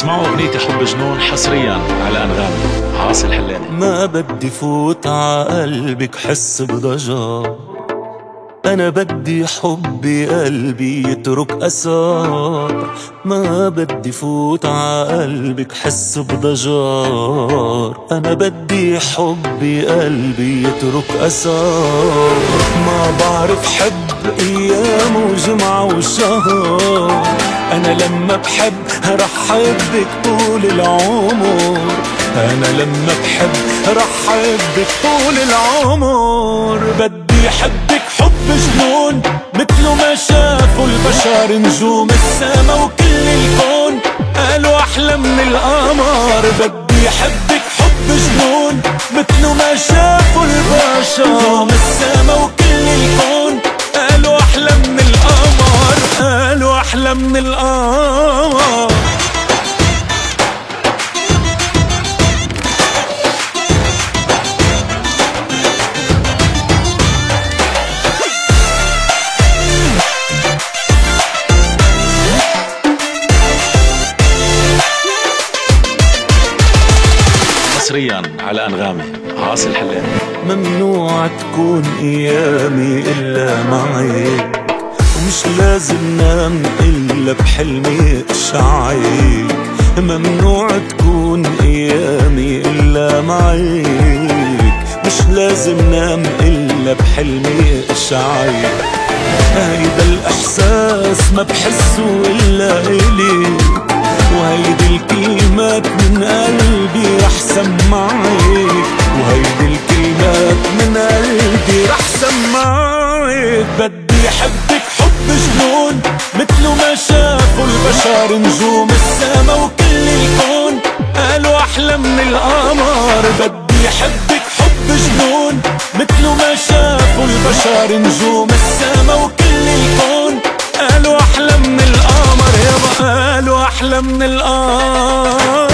اسمعوا أغنية حب جنون حصريا على انغامي عاصي الحلاني ما بدي فوت ع قلبك حس بضجر. أنا بدي حبي قلبي يترك أثر ما بدي فوت ع قلبك حس بضجر. أنا بدي حبي قلبي يترك أثر ما بعرف حب أيام وجمعة وشهر. أنا لما بحب رح حبك طول العمر. أنا لما بحب رح حبك طول العمر. بدي حبك حب جنون مثله ما شافوا البشر نجوم السما وكل الكون. قالوا أحلى من القمر. بدي حبك حب جنون مثله ما شافوا البشر أحلى من القمر حصريا على أنغامي. عاصي الحلاني ممنوع تكون أيامي إلا معك ومش لازم نام إلا بحلمي اشعيك ممنوع تكون أيامي إلا معك مش لازم نام إلا بحلمي اشعيك هيدا الإحساس ما بحسه إلا اليك وهيدي الكلمات من قلبي رح سمعك وهيدي الكلمات من قلبي رح سمعك بدي حبك حب جنون مثله ما شافوا البشر نجوم السما وكل الكون. قالوا أحلى من القمر بدي حبك حب جنون مثله ما شافوا البشر نجوم السما وكل الكون. قالوا أحلى من القمر يابا قالوا أحلى من القمر.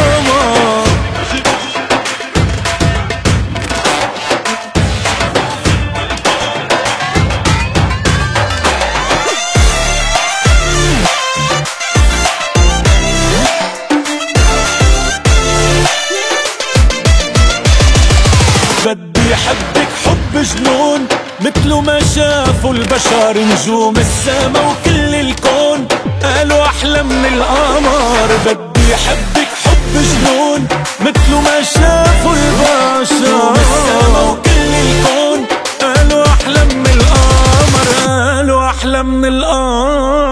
حبك حب جنون مثله ما شافوا البشر نجوم السما وكل الكون. قالوا أحلى من القمر بدي حبك حب جنون مثله ما شافوا البشر. السما وكل الكون. قالوا أحلى من القمر قالوا أحلى من القمر.